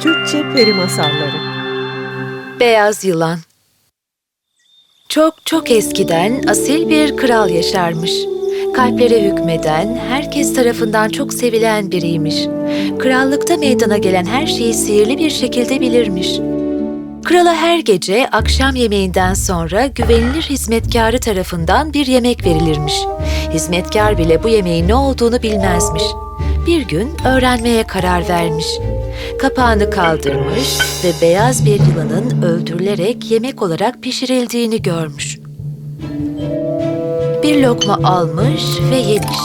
Türkçe Peri Masalları Beyaz Yılan Çok çok eskiden asil bir kral yaşarmış. Kalplere hükmeden, herkes tarafından çok sevilen biriymiş. Krallıkta meydana gelen her şeyi sihirli bir şekilde bilirmiş. Krala her gece akşam yemeğinden sonra güvenilir hizmetkarı tarafından bir yemek verilirmiş. Hizmetkar bile bu yemeğin ne olduğunu bilmezmiş. Bir gün öğrenmeye karar vermiş. Kapağını kaldırmış ve beyaz bir yılanın öldürülerek yemek olarak pişirildiğini görmüş. Bir lokma almış ve yemiş.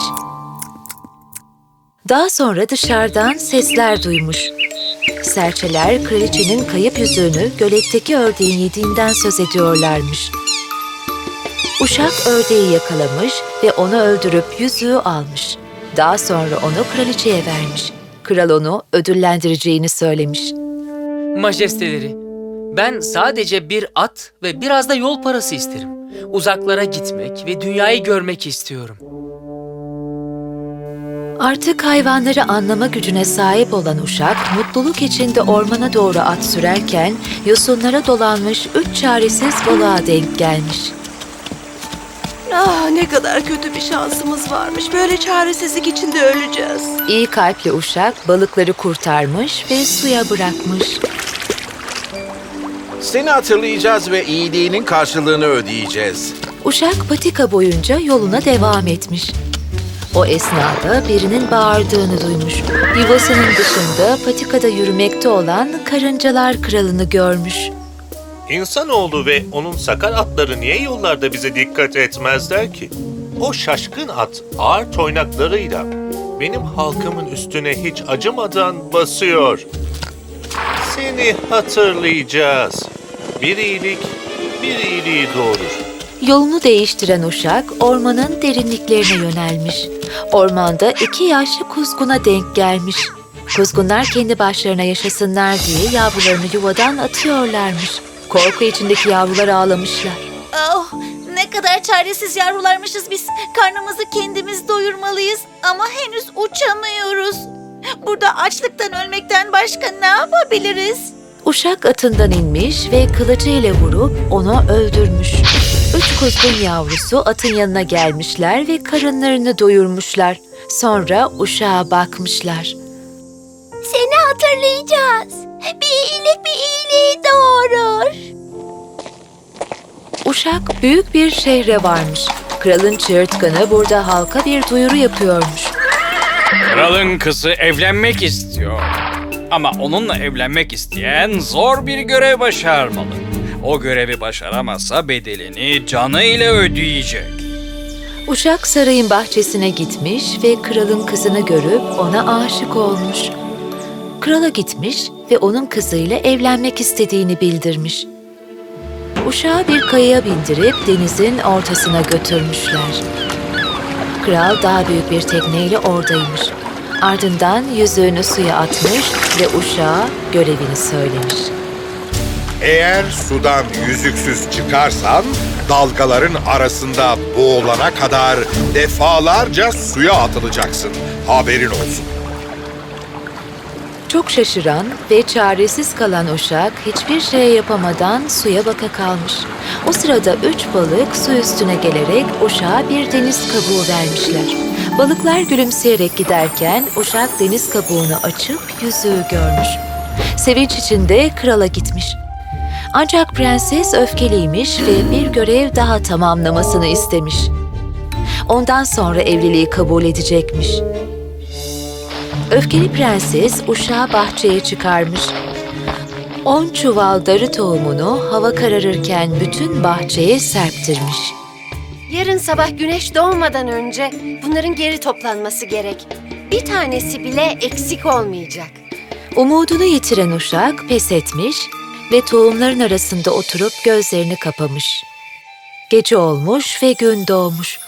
Daha sonra dışarıdan sesler duymuş. Serçeler kraliçenin kayıp yüzüğünü göletteki ördeğin yediğinden söz ediyorlarmış. Uşak ördeği yakalamış ve onu öldürüp yüzüğü almış. Daha sonra onu kraliçeye vermiş. Kral onu ödüllendireceğini söylemiş. Majesteleri, ben sadece bir at ve biraz da yol parası isterim. Uzaklara gitmek ve dünyayı görmek istiyorum. Artık hayvanları anlama gücüne sahip olan uşak, mutluluk içinde ormana doğru at sürerken yosunlara dolanmış üç çaresiz balığa denk gelmiş. Ah ne kadar kötü bir şansımız varmış. Böyle çaresizlik içinde öleceğiz. İyi kalpli uşak balıkları kurtarmış ve suya bırakmış. Seni hatırlayacağız ve iyiliğinin karşılığını ödeyeceğiz. Uşak patika boyunca yoluna devam etmiş. O esnada birinin bağırdığını duymuş. Yuvasının dışında patikada yürümekte olan karıncalar kralını görmüş. İnsanoğlu ve onun sakar atları niye yollarda bize dikkat etmezler ki? O şaşkın at ağır toynaklarıyla benim halkımın üstüne hiç acımadan basıyor. Seni hatırlayacağız. Bir iyilik, bir iyiliği doğurur. Yolunu değiştiren uşak ormanın derinliklerine yönelmiş. Ormanda iki yaşlı kuzguna denk gelmiş. Kuzgunlar kendi başlarına yaşasınlar diye yavrularını yuvadan atıyorlarmış. Korku içindeki yavrular ağlamışlar. Oh, ne kadar çaresiz yavrularmışız biz. Karnımızı kendimiz doyurmalıyız ama henüz uçamıyoruz. Burada açlıktan ölmekten başka ne yapabiliriz? Uşak atından inmiş ve kılıcıyla vurup onu öldürmüş. Üç kuzgun yavrusu atın yanına gelmişler ve karınlarını doyurmuşlar. Sonra uşağa bakmışlar. Hatırlayacağız. Bir iyilik bir iyiliği doğurur. Uşak büyük bir şehre varmış. Kralın çığırtkanı burada halka bir duyuru yapıyormuş. Kralın kızı evlenmek istiyor. Ama onunla evlenmek isteyen zor bir görev başarmalı. O görevi başaramazsa bedelini canı ile ödeyecek. Uşak sarayın bahçesine gitmiş ve kralın kızını görüp ona aşık olmuş. Krala gitmiş ve onun kızıyla evlenmek istediğini bildirmiş. Uşağı bir kayaya bindirip denizin ortasına götürmüşler. Kral daha büyük bir tekneyle oradaymış. Ardından yüzüğünü suya atmış ve uşağa görevini söylemiş. Eğer sudan yüzüksüz çıkarsan dalgaların arasında boğulana kadar defalarca suya atılacaksın. Haberin olsun. Çok şaşıran ve çaresiz kalan uşak hiçbir şey yapamadan suya baka kalmış. O sırada üç balık su üstüne gelerek uşağa bir deniz kabuğu vermişler. Balıklar gülümseyerek giderken uşak deniz kabuğunu açıp yüzüğü görmüş. Sevinç içinde krala gitmiş. Ancak prenses öfkeliymiş ve bir görev daha tamamlamasını istemiş. Ondan sonra evliliği kabul edecekmiş. Öfkeli prenses uşağı bahçeye çıkarmış. On çuval darı tohumunu hava kararırken bütün bahçeye serptirmiş. Yarın sabah güneş doğmadan önce bunların geri toplanması gerek. Bir tanesi bile eksik olmayacak. Umudunu yitiren uşak pes etmiş ve tohumların arasında oturup gözlerini kapamış. Gece olmuş ve gün doğmuş.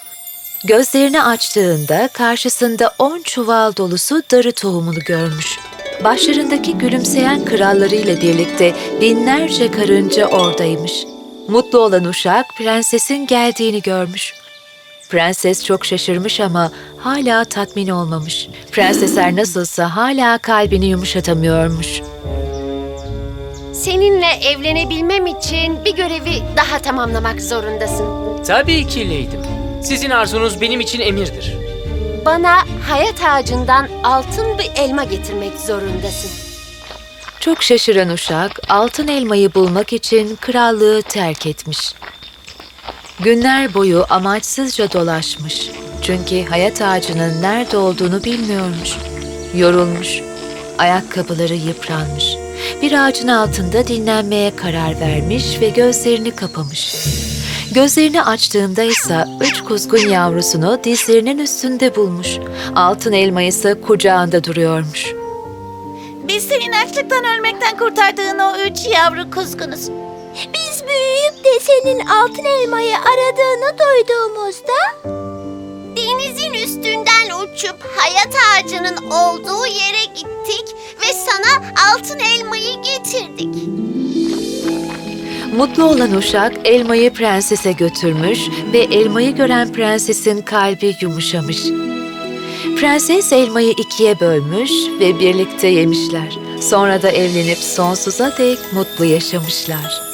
Gözlerini açtığında karşısında on çuval dolusu darı tohumunu görmüş. Başlarındaki gülümseyen krallarıyla birlikte binlerce karınca oradaymış. Mutlu olan uşak prensesin geldiğini görmüş. Prenses çok şaşırmış ama hala tatmin olmamış. Prensesler nasılsa hala kalbini yumuşatamıyormuş. Seninle evlenebilmem için bir görevi daha tamamlamak zorundasın. Tabii ki Leydim. Sizin arzunuz benim için emirdir. Bana hayat ağacından altın bir elma getirmek zorundasın. Çok şaşıran uşak altın elmayı bulmak için krallığı terk etmiş. Günler boyu amaçsızca dolaşmış. Çünkü hayat ağacının nerede olduğunu bilmiyormuş. Yorulmuş, ayakkabıları yıpranmış. Bir ağacın altında dinlenmeye karar vermiş ve gözlerini kapamış. Gözlerini açtığında ise üç kuzgun yavrusunu dizlerinin üstünde bulmuş. Altın elma ise kucağında duruyormuş. Biz senin açlıktan ölmekten kurtardığın o üç yavru kuzgunuz. Biz büyüyüp de senin altın elmayı aradığını duyduğumuzda Denizin üstünden uçup hayat ağacının olduğu yere gittik ve sana altın elmayı getirdik. Mutlu olan uşak elmayı prensese götürmüş ve elmayı gören prensesin kalbi yumuşamış. Prenses elmayı ikiye bölmüş ve birlikte yemişler. Sonra da evlenip sonsuza dek mutlu yaşamışlar.